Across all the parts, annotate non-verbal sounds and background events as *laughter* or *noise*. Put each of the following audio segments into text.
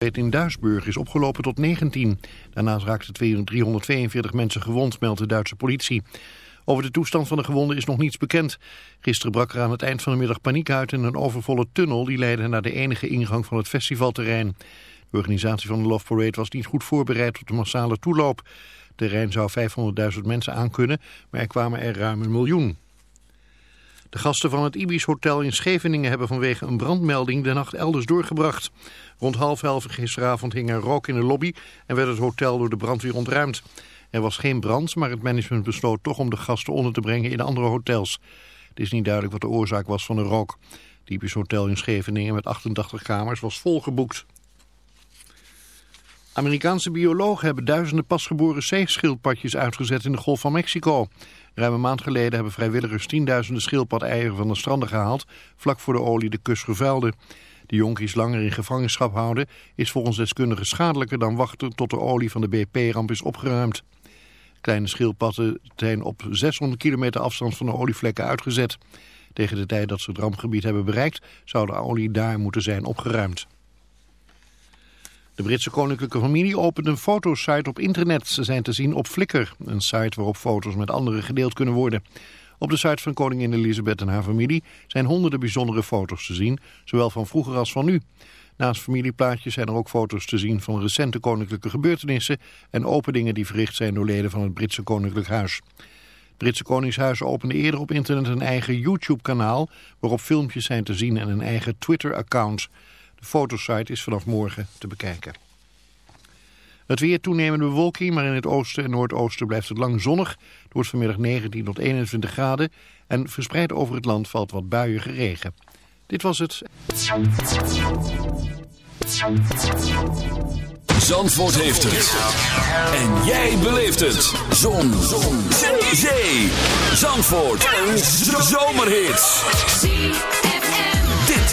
in Duisburg is opgelopen tot 19. Daarnaast raakten 342 mensen gewond, meldt de Duitse politie. Over de toestand van de gewonden is nog niets bekend. Gisteren brak er aan het eind van de middag paniek uit in een overvolle tunnel... die leidde naar de enige ingang van het festivalterrein. De organisatie van de Love Parade was niet goed voorbereid op de massale toeloop. Terrein zou 500.000 mensen aankunnen, maar er kwamen er ruim een miljoen. De gasten van het Ibis Hotel in Scheveningen hebben vanwege een brandmelding de nacht elders doorgebracht. Rond half elf gisteravond hing er rook in de lobby en werd het hotel door de brandweer ontruimd. Er was geen brand, maar het management besloot toch om de gasten onder te brengen in andere hotels. Het is niet duidelijk wat de oorzaak was van de rook. Het Ibis Hotel in Scheveningen met 88 kamers was volgeboekt. Amerikaanse biologen hebben duizenden pasgeboren zeeschildpadjes uitgezet in de Golf van Mexico. Ruim een maand geleden hebben vrijwilligers tienduizenden schildpad-eieren van de stranden gehaald, vlak voor de olie de kust vervuilde. De jonkies langer in gevangenschap houden is volgens deskundigen schadelijker dan wachten tot de olie van de BP-ramp is opgeruimd. Kleine schildpadden zijn op 600 kilometer afstand van de olievlekken uitgezet. Tegen de tijd dat ze het rampgebied hebben bereikt zou de olie daar moeten zijn opgeruimd. De Britse koninklijke familie opent een fotosite op internet. Ze zijn te zien op Flickr, een site waarop foto's met anderen gedeeld kunnen worden. Op de site van koningin Elisabeth en haar familie zijn honderden bijzondere foto's te zien, zowel van vroeger als van nu. Naast familieplaatjes zijn er ook foto's te zien van recente koninklijke gebeurtenissen en openingen die verricht zijn door leden van het Britse koninklijk huis. Het Britse Koningshuis opende eerder op internet een eigen YouTube-kanaal waarop filmpjes zijn te zien en een eigen Twitter-account. De fotosite is vanaf morgen te bekijken. Het weer toenemende bewolking, maar in het oosten en noordoosten blijft het lang zonnig. Het wordt vanmiddag 19 tot 21 graden en verspreid over het land valt wat buiige regen. Dit was het. Zandvoort heeft het. En jij beleeft het. Zon. Zon. Zee. Zandvoort. Een zomerhit.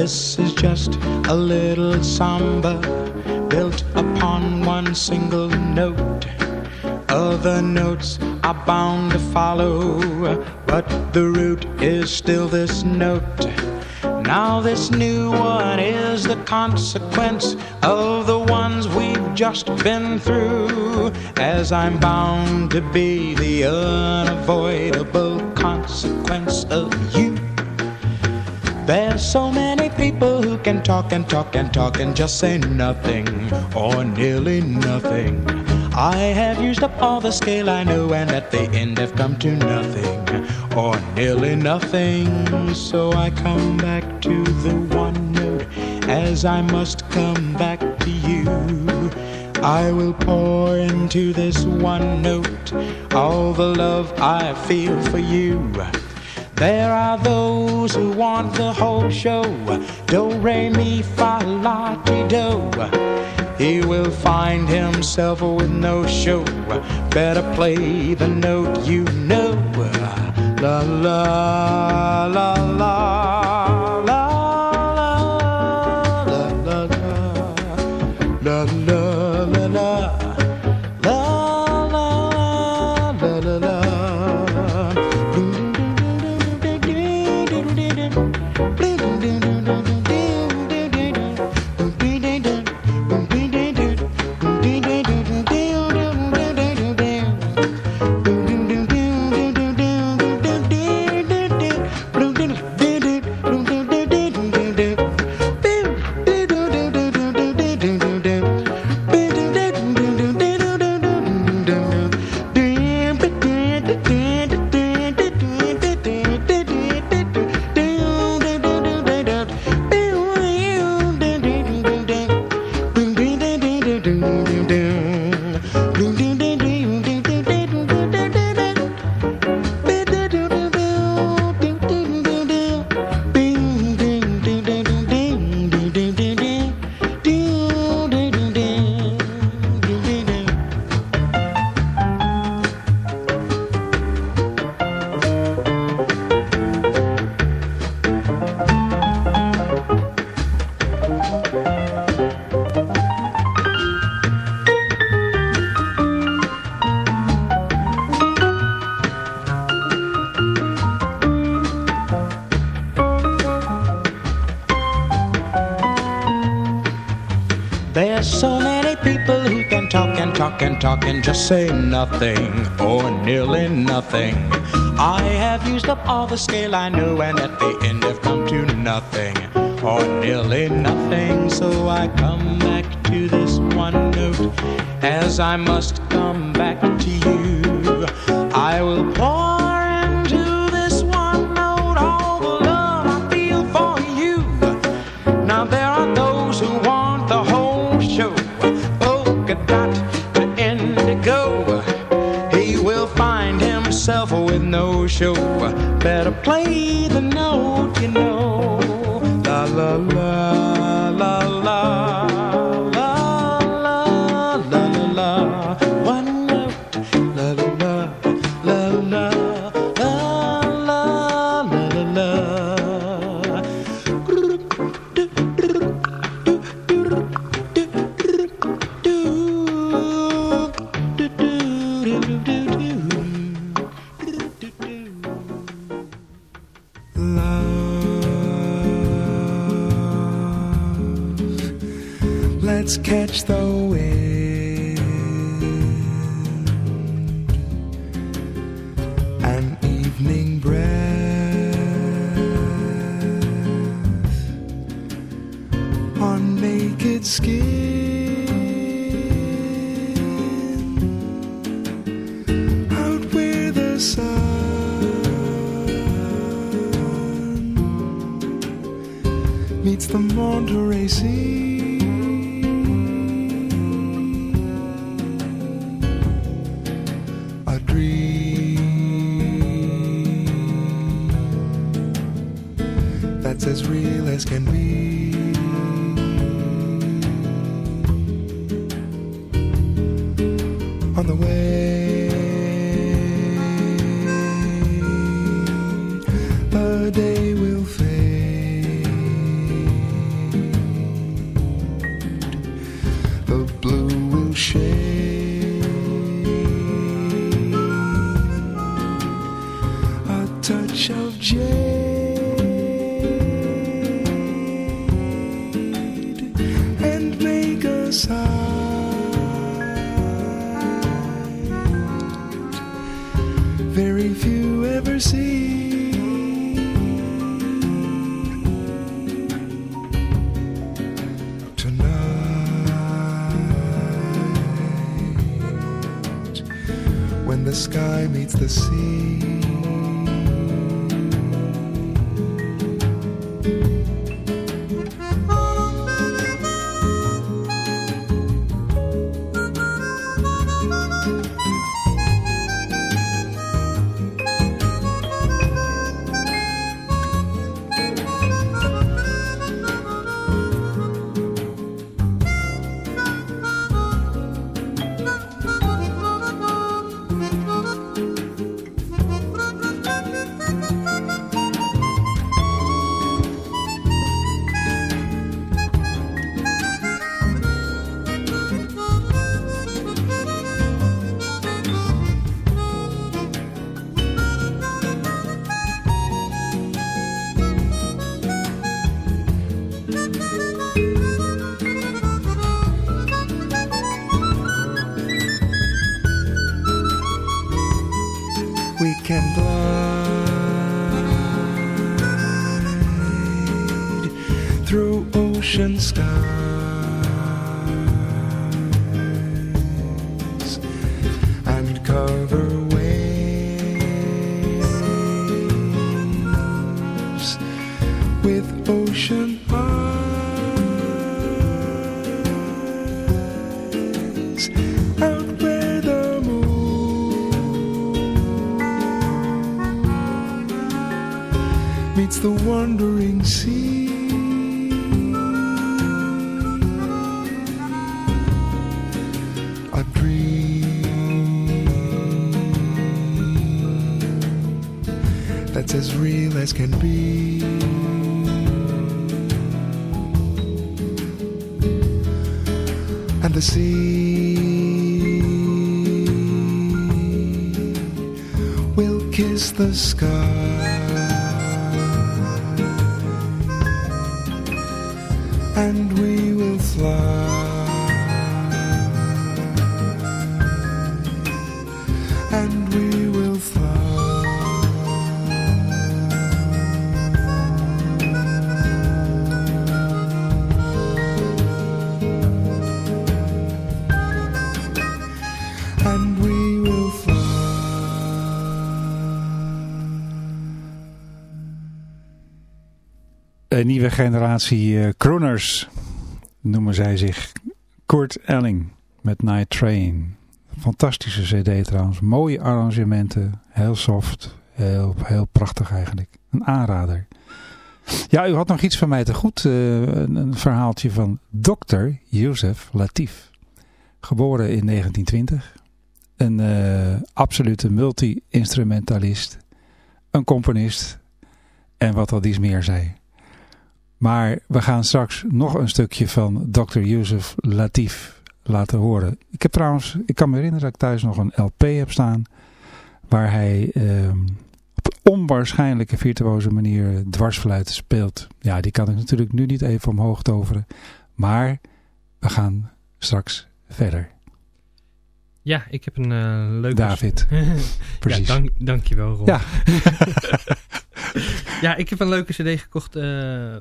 This is just a little samba built upon one single note. Other notes are bound to follow, but the root is still this note. Now, this new one is the consequence of the ones we've just been through, as I'm bound to be the unavoidable consequence of you. There's so many people who can talk and talk and talk and just say nothing or nearly nothing. I have used up all the scale I know and at the end have come to nothing or nearly nothing. So I come back to the one note as I must come back to you. I will pour into this one note all the love I feel for you. There are those who want the whole show. Do, re, mi, fa, la, ti, do. He will find himself with no show. Better play the note you know. La, la, la, la. Just say nothing or nearly nothing. I have used up all the scale I know and at the end have come to nothing or nearly nothing. So I come back to this one note as I must come back to you. I will pour show. Better play the note, the can glide through ocean skies. Een nieuwe generatie uh, noemen zij zich. Kurt Elling met Night Train. Fantastische cd trouwens. Mooie arrangementen. Heel soft. Heel, heel prachtig eigenlijk. Een aanrader. Ja, u had nog iets van mij te goed. Uh, een, verhaaltje van Dr. Youssef Latif. Geboren in 1920. Een absolute multi-instrumentalist. Een componist. En wat al iets meer zei. Maar we gaan straks nog een stukje van Dr. Youssef Latif laten horen. Ik heb trouwens, ik kan me herinneren dat ik thuis nog een LP heb staan. Waar hij uh, op onwaarschijnlijke virtuoze manier dwarsfluit speelt. Ja, die kan ik natuurlijk nu niet even omhoog toveren. Maar we gaan straks verder. Ja, ik heb een uh, leuke... David. *laughs* Precies. Ja, dank, dankjewel Ron. Ja. *laughs* *laughs* ja, ik heb een leuke cd gekocht uh,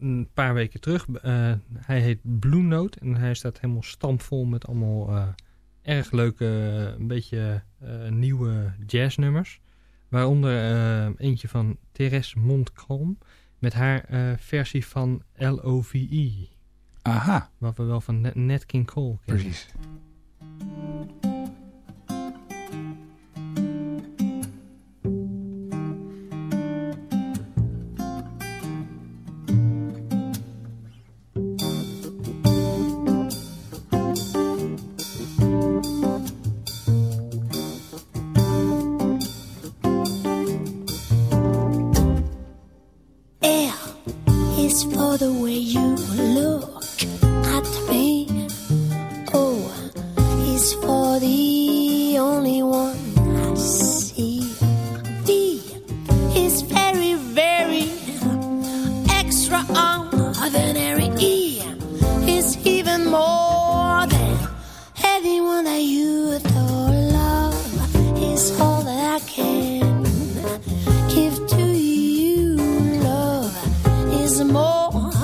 een paar weken terug. Uh, hij heet Blue Note en hij staat helemaal stampvol met allemaal erg leuke, een beetje nieuwe jazznummers. Waaronder eentje van Therese Montcalm met haar versie van L.O.V.E. Aha. Wat we wel van Nat King Cole kennen. Precies.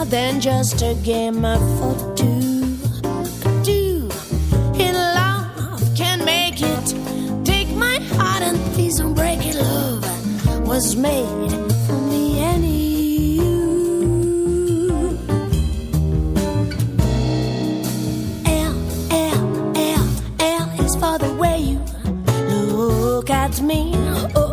than just a game of foot two. Two in love can make it. Take my heart and please don't break it. Love was made for me and you. L L L L is for the way you look at me. Oh,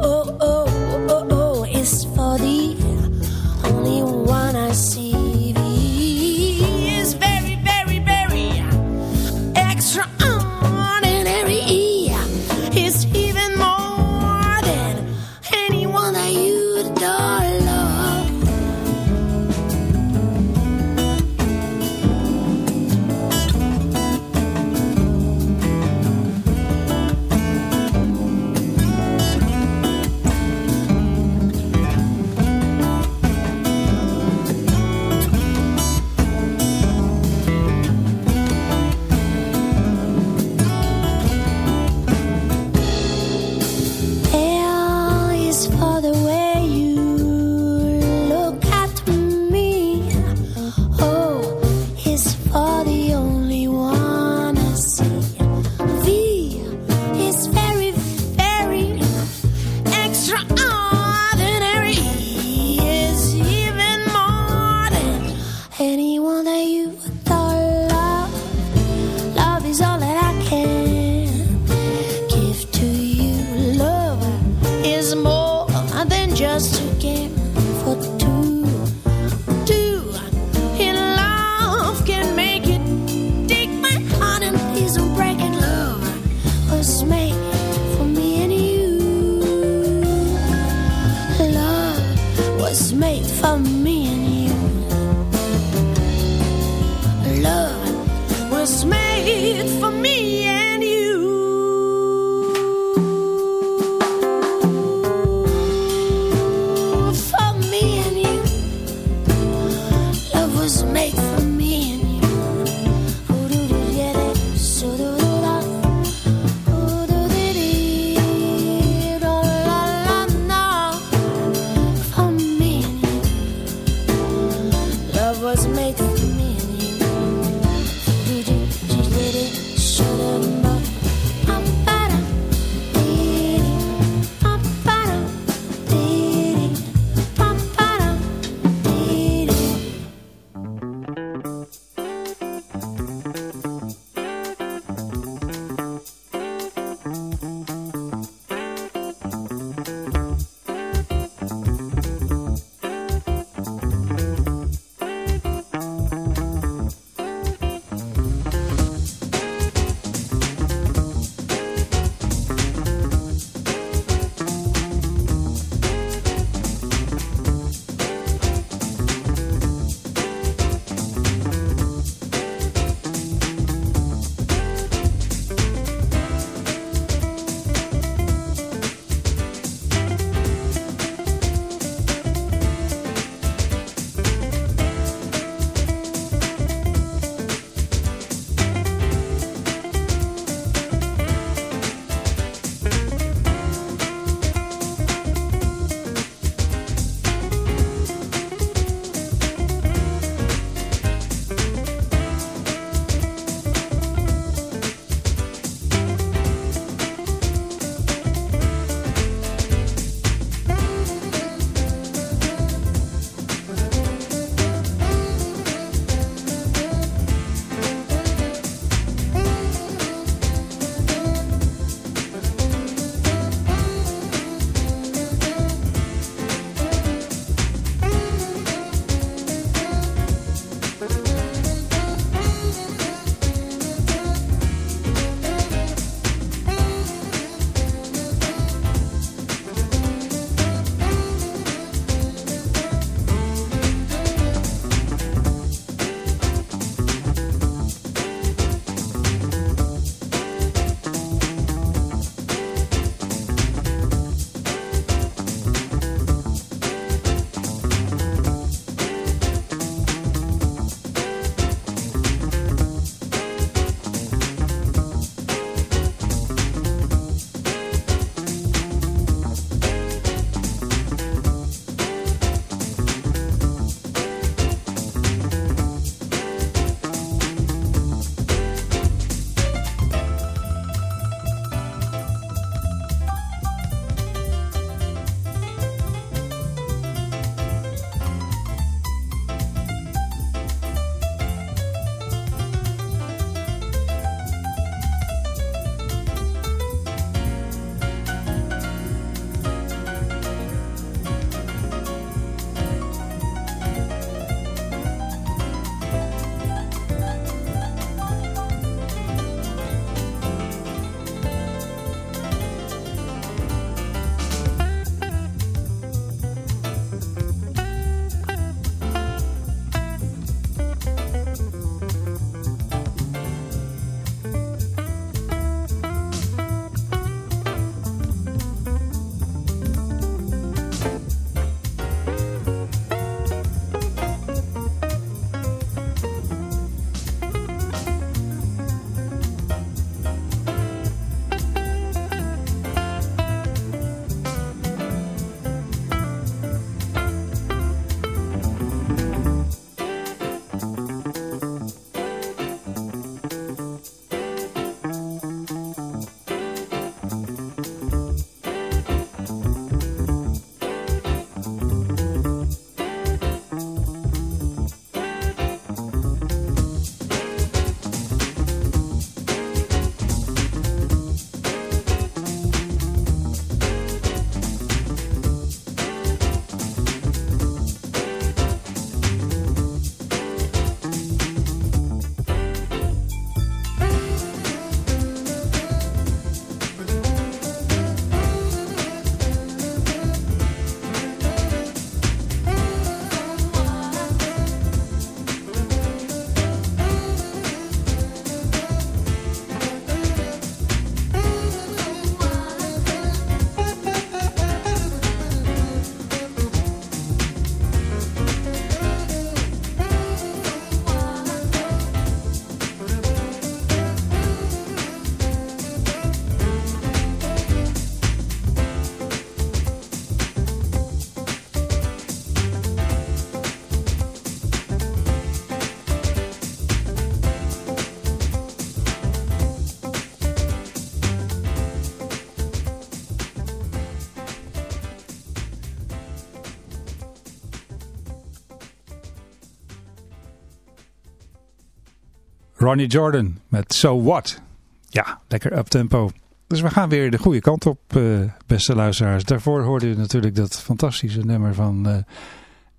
Ronnie Jordan met So What. Ja, lekker uptempo. Dus we gaan weer de goede kant op, uh, beste luisteraars. Daarvoor hoorde u natuurlijk dat fantastische nummer van uh,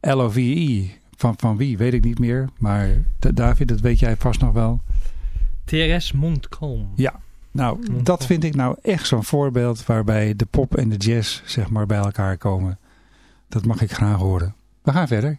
eh, LOVE. Van, van wie, weet ik niet meer. Maar David, dat weet jij vast nog wel. TRS Montcalm. Ja, nou, dat vind ik nou echt zo'n voorbeeld waarbij de pop en de jazz zeg maar bij elkaar komen. Dat mag ik graag horen. We gaan verder.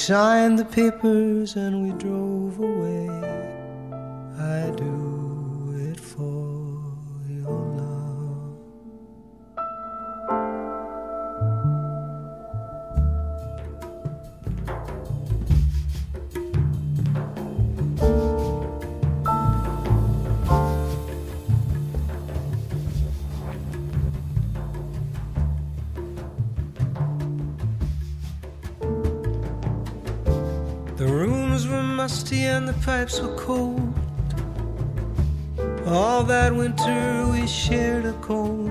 signed the papers and we drove away. and the pipes were cold. All that winter we shared a cold.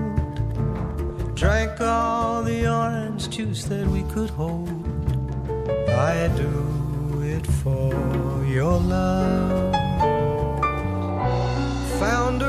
Drank all the orange juice that we could hold. I do it for your love. Found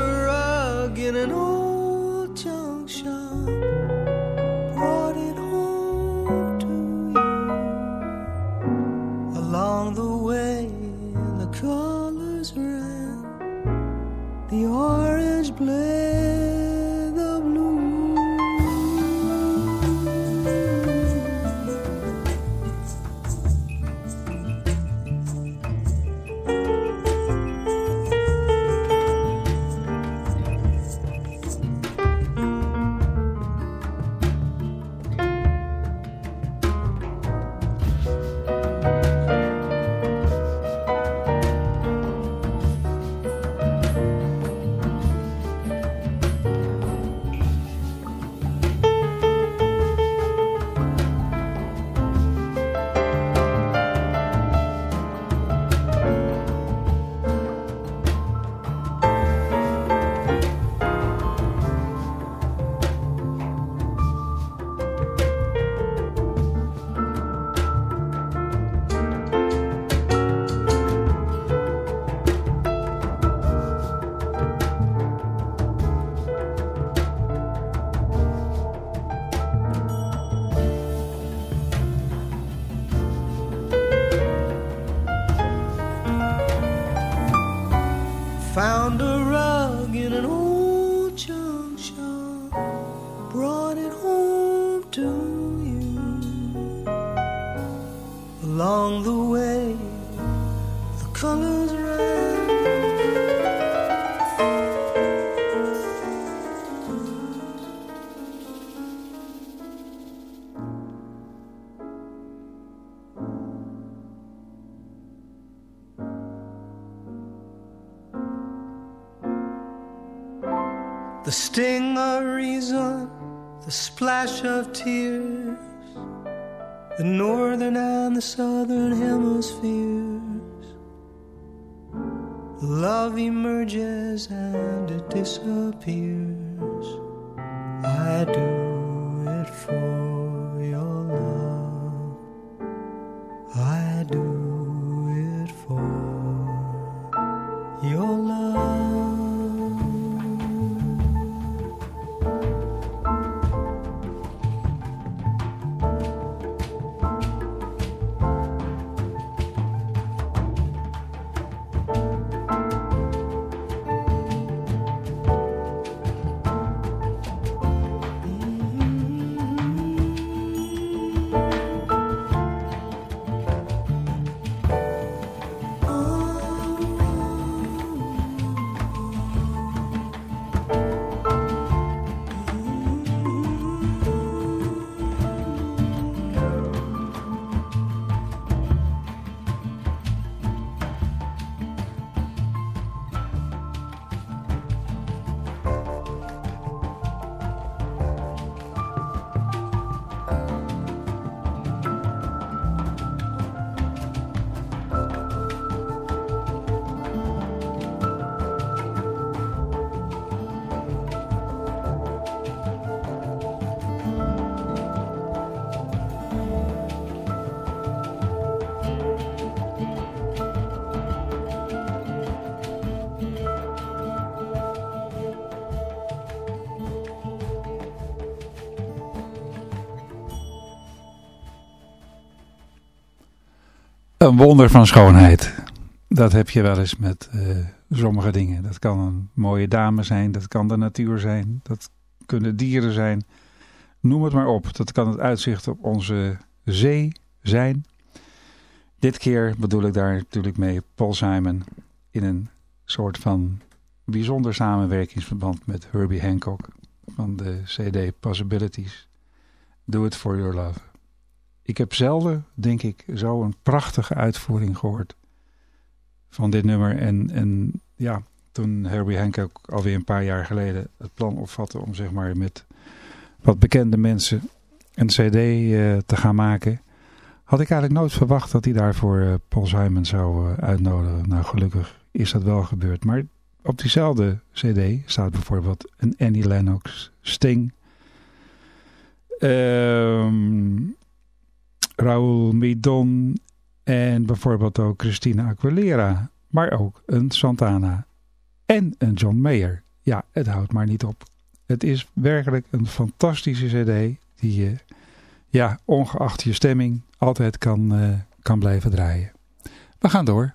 love emerges and it disappears. I do it for. Een wonder van schoonheid. Dat heb je wel eens met eh, sommige dingen. Dat kan een mooie dame zijn, dat kan de natuur zijn, dat kunnen dieren zijn. Noem het maar op. Dat kan het uitzicht op onze zee zijn. Dit keer bedoel ik daar natuurlijk mee Paul Simon in een soort van bijzonder samenwerkingsverband met Herbie Hancock van de CD Possibilities. Do it for your love. Ik heb zelden, denk ik, zo een prachtige uitvoering gehoord van dit nummer. En, en ja, toen Herbie Hancock alweer een paar jaar geleden het plan opvatte om zeg maar met wat bekende mensen een cd uh, te gaan maken, had ik eigenlijk nooit verwacht dat hij daarvoor uh, Paul Simon zou uh, uitnodigen. Nou, gelukkig is dat wel gebeurd. Maar op diezelfde cd staat bijvoorbeeld een Annie Lennox, Sting, Raoul Midon en bijvoorbeeld ook Christina Aguilera. Maar ook een Santana en een John Mayer. Ja, het houdt maar niet op. Het is werkelijk een fantastische cd die je, ja, ongeacht je stemming, altijd kan, uh, kan blijven draaien. We gaan door.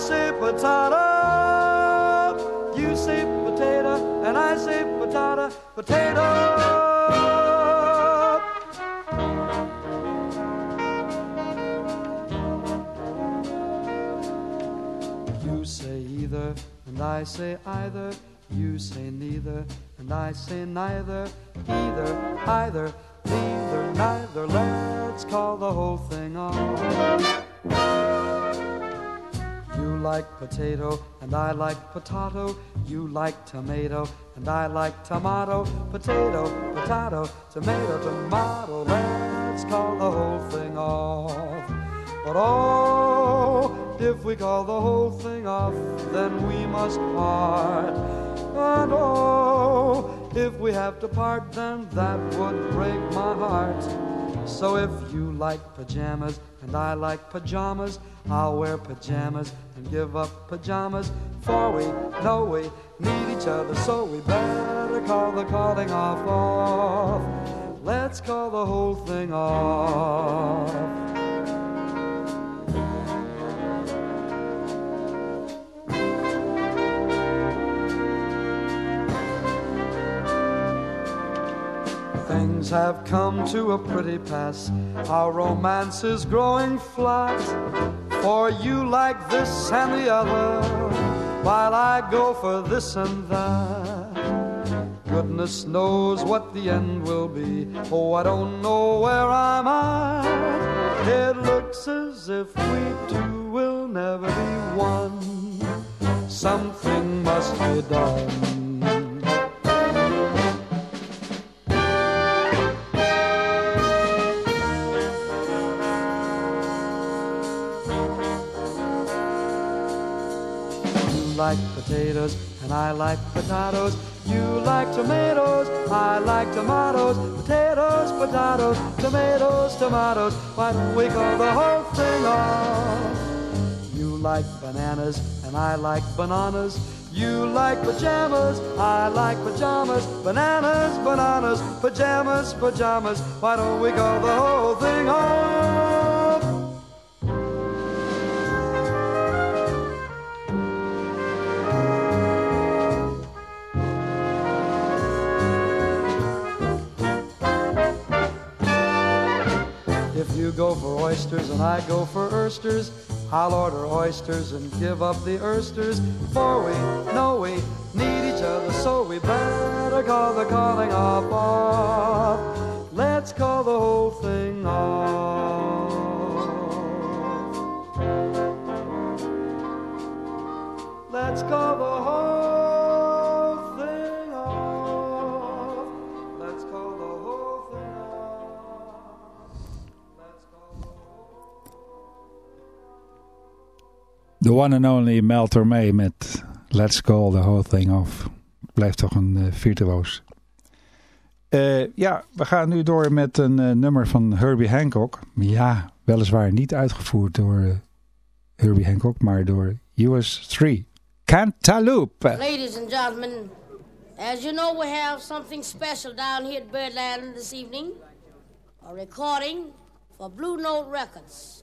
say potato, you say potato, and I say potato, potato. You say either, and I say either. You say neither, and I say neither. Either, either, neither, neither. Let's call the whole thing off. Like potato, and I like potato. You like tomato, and I like tomato. Potato, potato, tomato, tomato. Let's call the whole thing off. But oh, if we call the whole thing off, then we must part. And oh, if we have to part, then that would break my heart. So if you like pajamas and I like pajamas, I'll wear pajamas and give up pajamas. For we know we need each other, so we better call the calling off off. Let's call the whole thing off. Things have come to a pretty pass. Our romance is growing flat. For you like this and the other, while I go for this and that. Goodness knows what the end will be. Oh, I don't know where I'm at. It looks as if we two will never be one. Something must be done. Like potatoes and I like potatoes. You like tomatoes, I like tomatoes. Potatoes, potatoes, tomatoes, tomatoes. Why don't we call the whole thing off? You like bananas and I like bananas. You like pajamas, I like pajamas. Bananas, bananas, pajamas, pajamas. Why don't we call the whole thing off? You go for oysters and I go for oysters, I'll order oysters and give up the oysters. For we know we need each other, so we better call the calling off off. Let's call the whole thing off. Let's call the whole The one and only Mel Tormé met Let's Call the Whole Thing Off. Blijft toch een uh, virtuoos. Uh, ja, we gaan nu door met een uh, nummer van Herbie Hancock. Ja, weliswaar niet uitgevoerd door Herbie Hancock, maar door US 3. Cantaloupe. Ladies and gentlemen, as you know we have something special down here at Birdland this evening. A recording for Blue Note Records.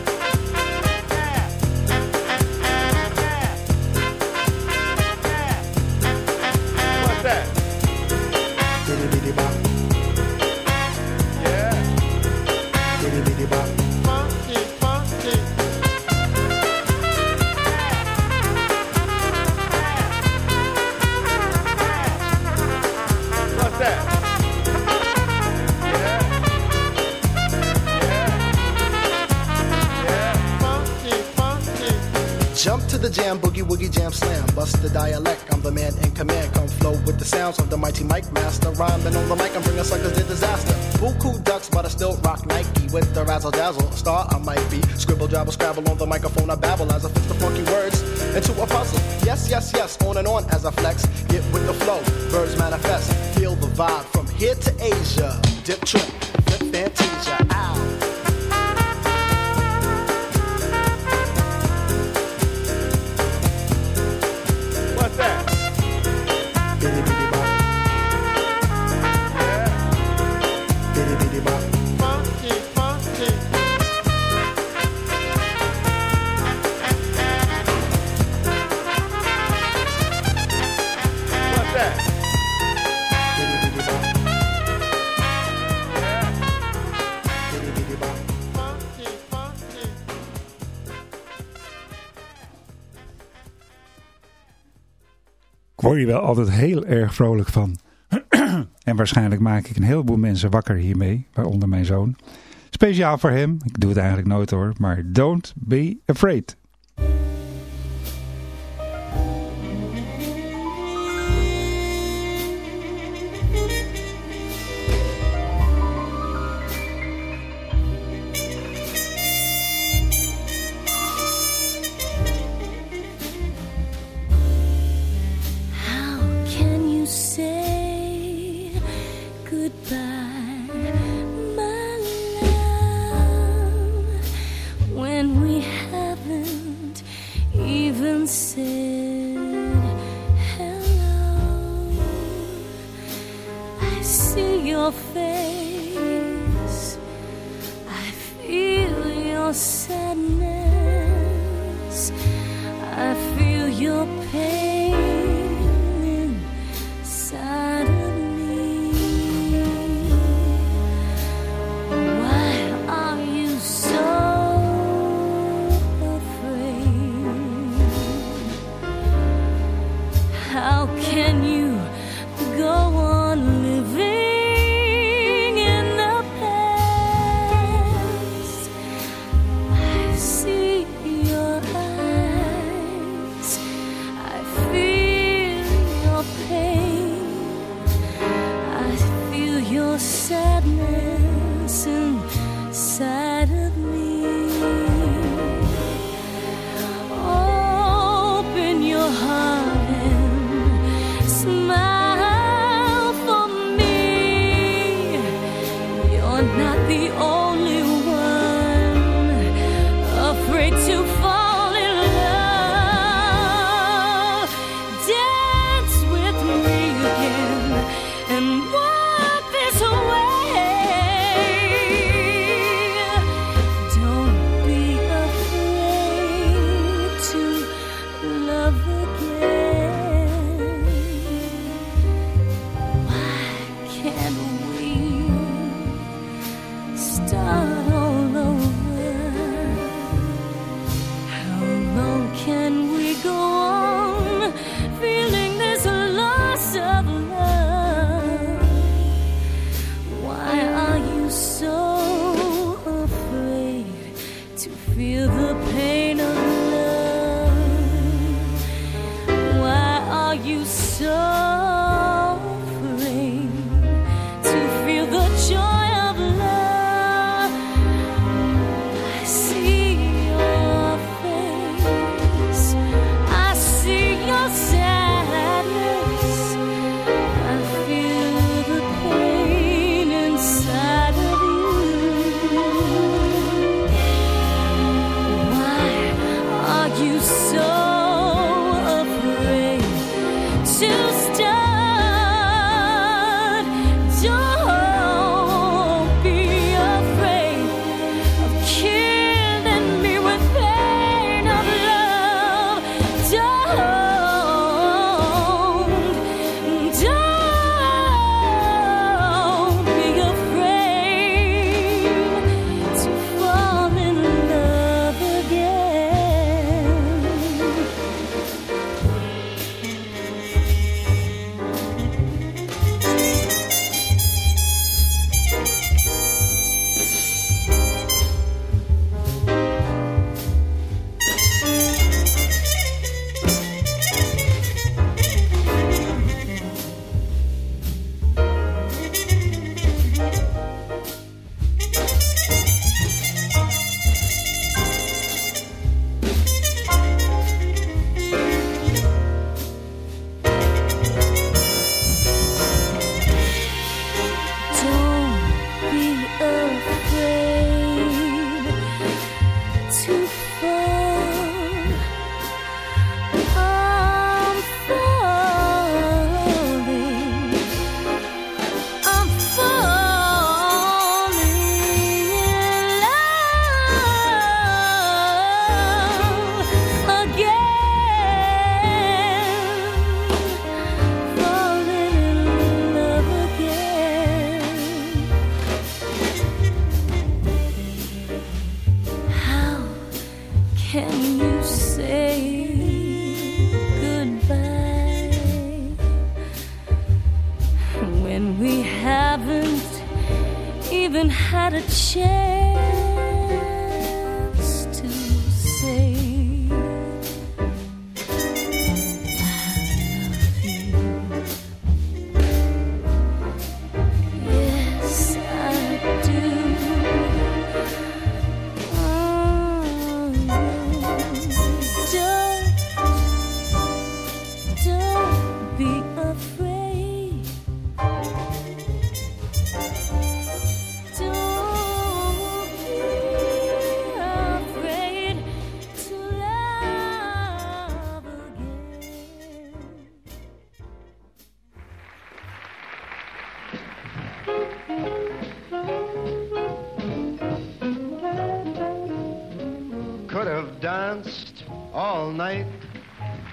The sounds of the mighty Mike Master. Rhyming on the mic, I'm bringing suckers to disaster. Buku ducks, but I still rock Nike with the razzle dazzle. A star I might be. Scribble, jabble, scrabble on the microphone. I babble as I fix the funky words into a puzzle. Yes, yes, yes, on and on as I flex. Get with the flow, word hier wel altijd heel erg vrolijk van. *clears throat* en waarschijnlijk maak ik een heleboel mensen wakker hiermee, waaronder mijn zoon. Speciaal voor hem, ik doe het eigenlijk nooit hoor, maar don't be afraid.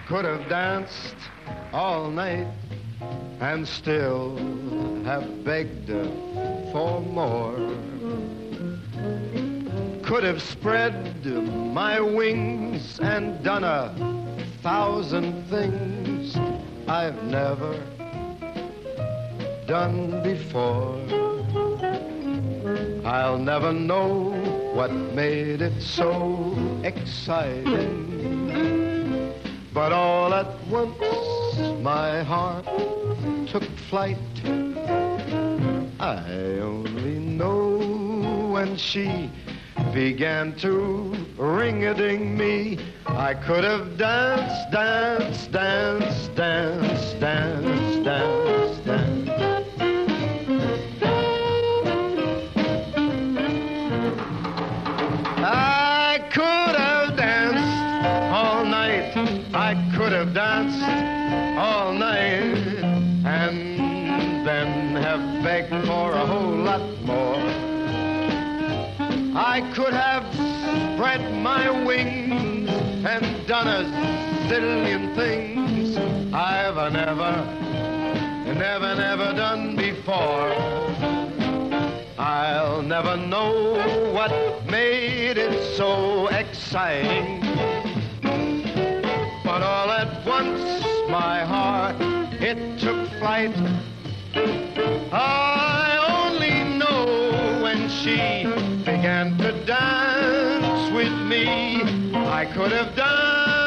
Could have danced all night, and still have begged for more. Could have spread my wings and done a thousand things I've never done before. I'll never know what made it so exciting. But all at once my heart took flight. I only know when she began to ring-a-ding me. I could have danced, danced, danced, danced, danced, danced, danced. Begged for a whole lot more. I could have spread my wings and done a zillion things I've never, never, never done before. I'll never know what made it so exciting. But all at once my heart, it took flight. I only know when she began to dance with me. I could have danced.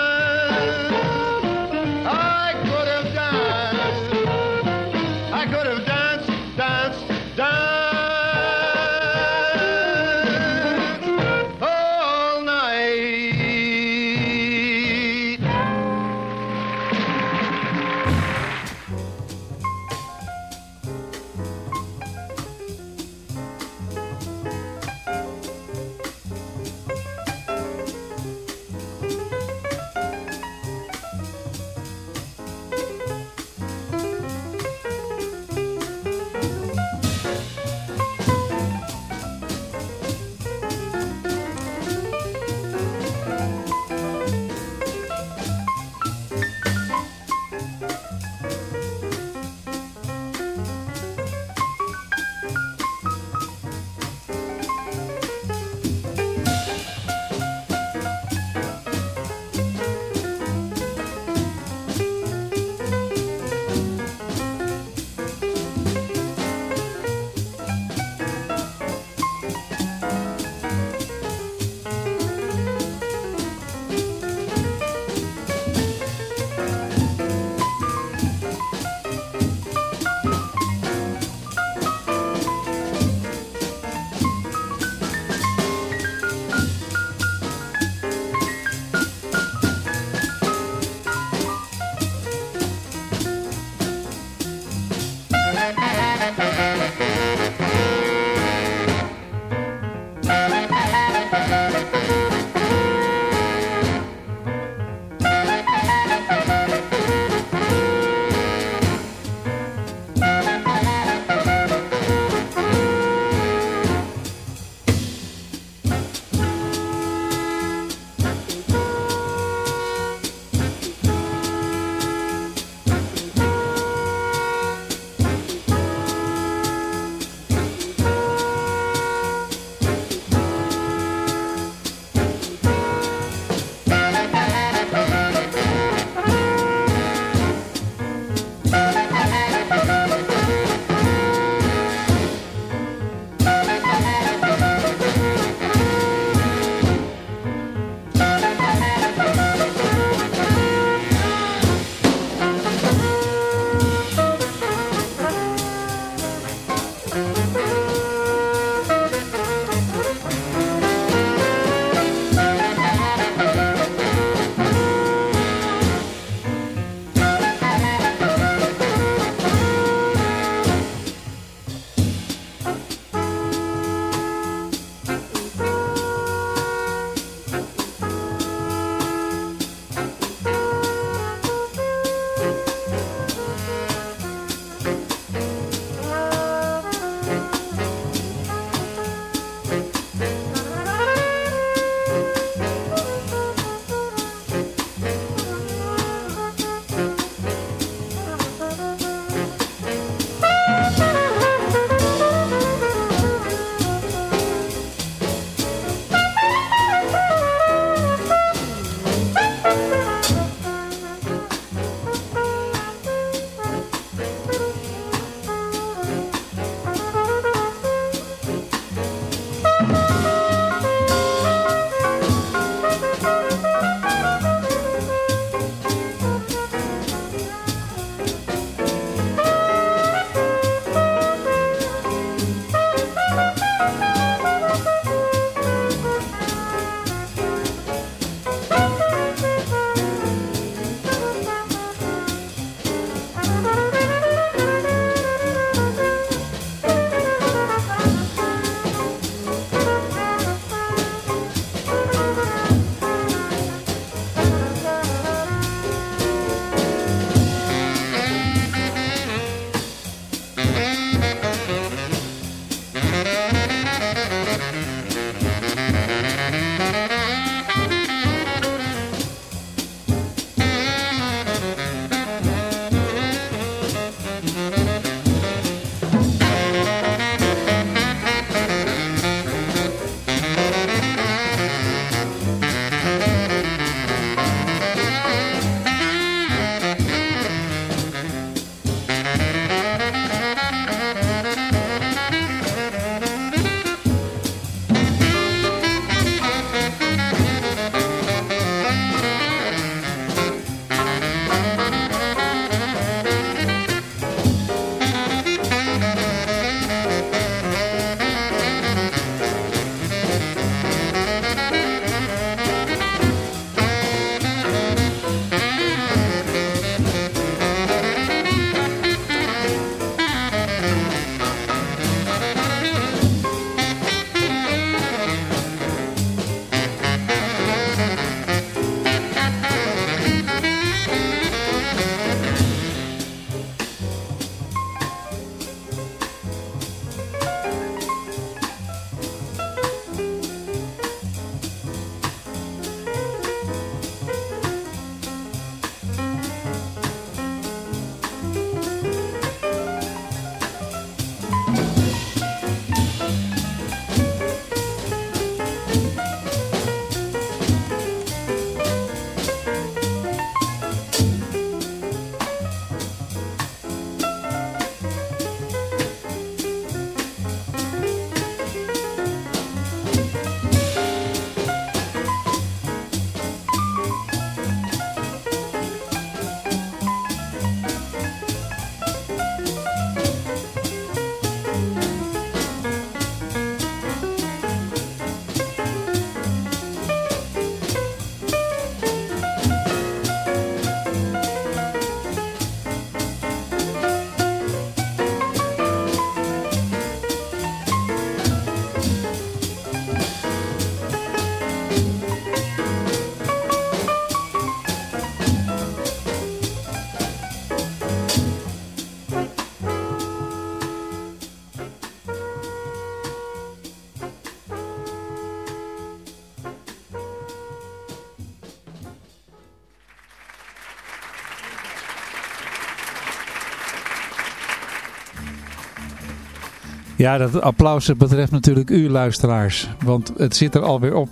Ja, dat applaus betreft natuurlijk u luisteraars. Want het zit er alweer op.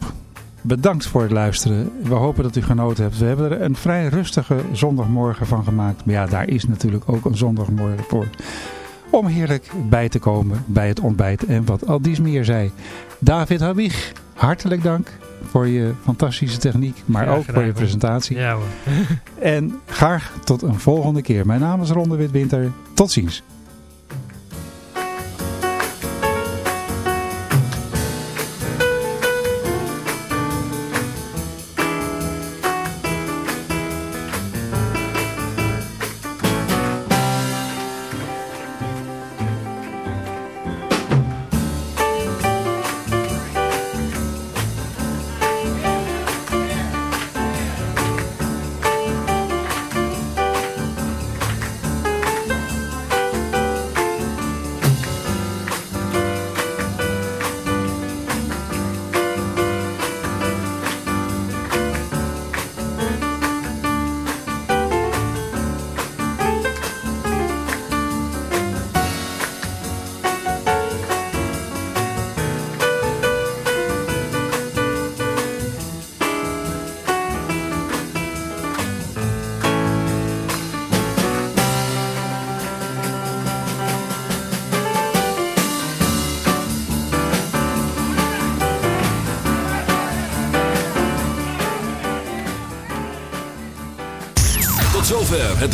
Bedankt voor het luisteren. We hopen dat u genoten hebt. We hebben er een vrij rustige zondagmorgen van gemaakt. Maar ja, daar is natuurlijk ook een zondagmorgen voor. Om heerlijk bij te komen bij het ontbijt en wat Aldies meer zei. David Habig, hartelijk dank voor je fantastische techniek, maar ook gedaan, voor je presentatie. Ja hoor. *laughs* En graag tot een volgende keer. Mijn naam is Ronde Witwinter. Tot ziens.